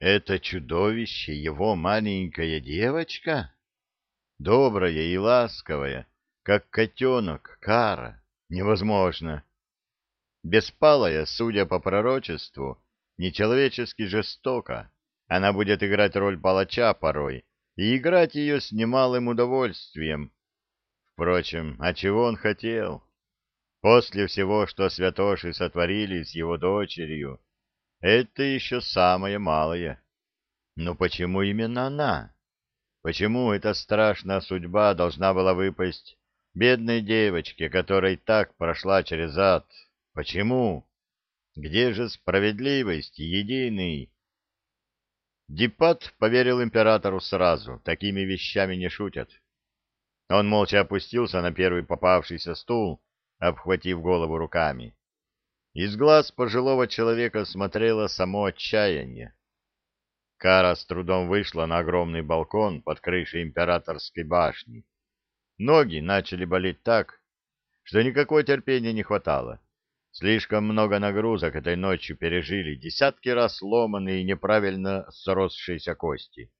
Это чудовище его маленькая девочка? Добрая и ласковая, как котенок, Кара. Невозможно. Беспалая, судя по пророчеству, нечеловечески жестоко. Она будет играть роль палача порой, и играть ее с немалым удовольствием. Впрочем, а чего он хотел? После всего, что святоши сотворили с его дочерью, это еще самое малое. Но почему именно она? Почему эта страшная судьба должна была выпасть бедной девочке, которая так прошла через ад? Почему? Где же справедливость, единый? Дипат поверил императору сразу, такими вещами не шутят. Он молча опустился на первый попавшийся стул, обхватив голову руками. Из глаз пожилого человека смотрело само отчаяние. Кара с трудом вышла на огромный балкон под крышей императорской башни. Ноги начали болеть так, что никакого терпения не хватало. Слишком много нагрузок этой ночью пережили, десятки раз сломанные и неправильно сросшиеся кости.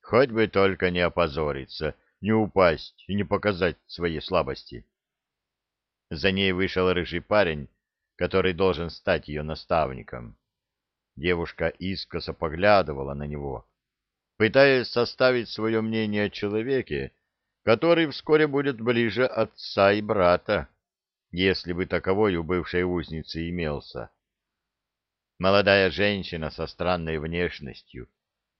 Хоть бы только не опозориться, не упасть и не показать свои слабости. За ней вышел рыжий парень, который должен стать ее наставником. Девушка искоса поглядывала на него, пытаясь составить свое мнение о человеке, который вскоре будет ближе отца и брата, если бы таковой у бывшей узницы имелся. Молодая женщина со странной внешностью,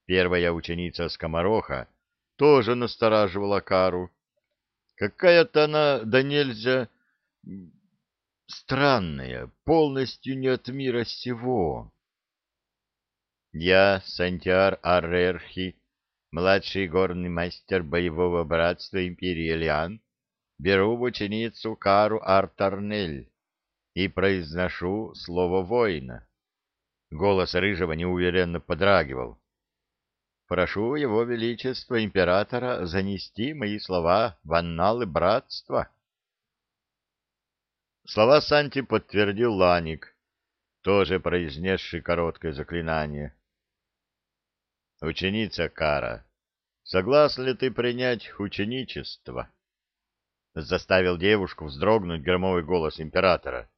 первая ученица скомороха, тоже настораживала Кару. Какая-то она, да нельзя, странная, полностью не от мира сего. Я, Сантьяр Арерхи, младший горный мастер боевого братства Империалиан, беру в ученицу Кару Артарнель и произношу слово воина. Голос Рыжего неуверенно подрагивал. Прошу его величество императора занести мои слова в анналы братства. Слова Санти подтвердил Ланик, тоже произнесший короткое заклинание. «Ученица Кара, согласна ли ты принять ученичество?» Заставил девушку вздрогнуть громовой голос императора.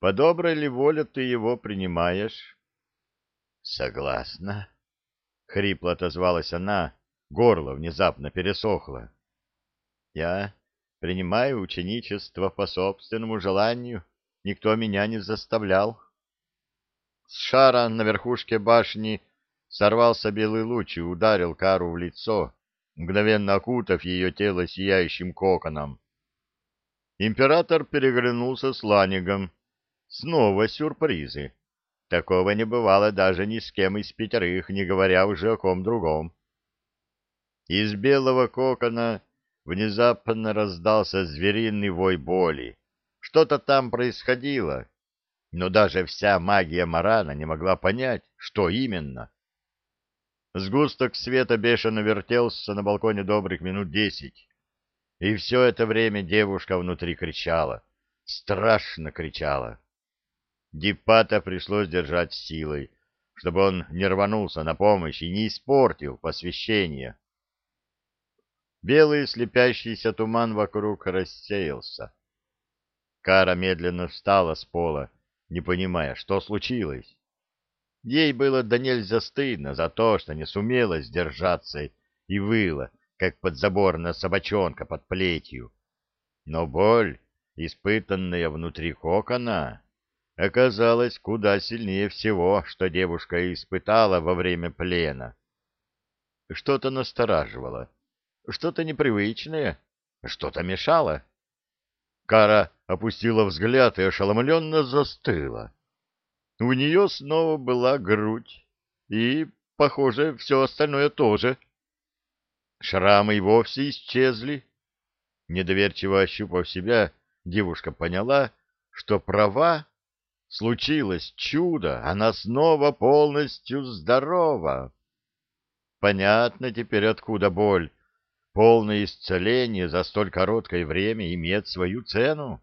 «По доброй ли воле ты его принимаешь?» «Согласна», — хрипло отозвалась она, горло внезапно пересохло. «Я Принимаю ученичество по собственному желанию. Никто меня не заставлял. С шара на верхушке башни сорвался белый луч и ударил Кару в лицо, мгновенно окутав ее тело сияющим коконом. Император переглянулся с Ланигом. Снова сюрпризы. Такого не бывало даже ни с кем из пятерых, не говоря уже о ком другом. Из белого кокона внезапно раздался звериный вой боли. Что-то там происходило, но даже вся магия Марана не могла понять, что именно. Сгусток света бешено вертелся на балконе добрых минут десять. И все это время девушка внутри кричала, страшно кричала. Дипата пришлось держать силой, чтобы он не рванулся на помощь и не испортил посвящение. Белый слепящийся туман вокруг рассеялся. Кара медленно встала с пола, не понимая, что случилось. Ей было до нельзя стыдно за то, что не сумела сдержаться и выла, как подзаборная собачонка под плетью. Но боль, испытанная внутри кокона, оказалась куда сильнее всего, что девушка испытала во время плена. Что-то настораживало что-то непривычное, что-то мешало. Кара опустила взгляд и ошеломленно застыла. У нее снова была грудь, и, похоже, все остальное тоже. Шрамы и вовсе исчезли. Недоверчиво ощупав себя, девушка поняла, что права, случилось чудо, она снова полностью здорова. Понятно теперь, откуда боль, Полное исцеление за столь короткое время имеет свою цену.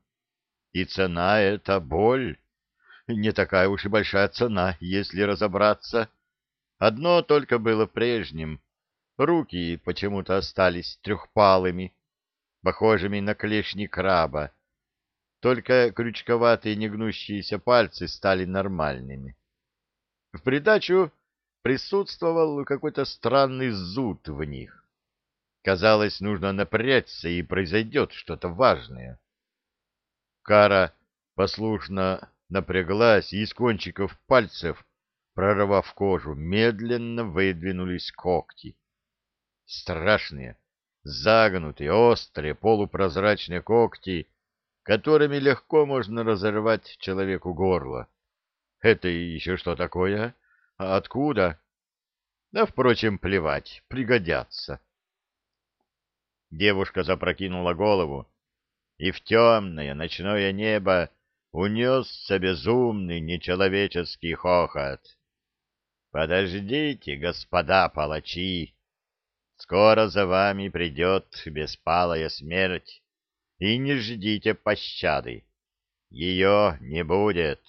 И цена — это боль. Не такая уж и большая цена, если разобраться. Одно только было прежним. Руки почему-то остались трехпалыми, похожими на клешни краба. Только крючковатые негнущиеся пальцы стали нормальными. В придачу присутствовал какой-то странный зуд в них. Казалось, нужно напрячься, и произойдет что-то важное. Кара послушно напряглась, и из кончиков пальцев, прорвав кожу, медленно выдвинулись когти. Страшные, загнутые, острые, полупрозрачные когти, которыми легко можно разорвать человеку горло. Это еще что такое? А откуда? Да, впрочем, плевать, пригодятся. Девушка запрокинула голову, и в темное ночное небо унесся безумный нечеловеческий хохот. «Подождите, господа палачи! Скоро за вами придет беспалая смерть, и не ждите пощады. Ее не будет».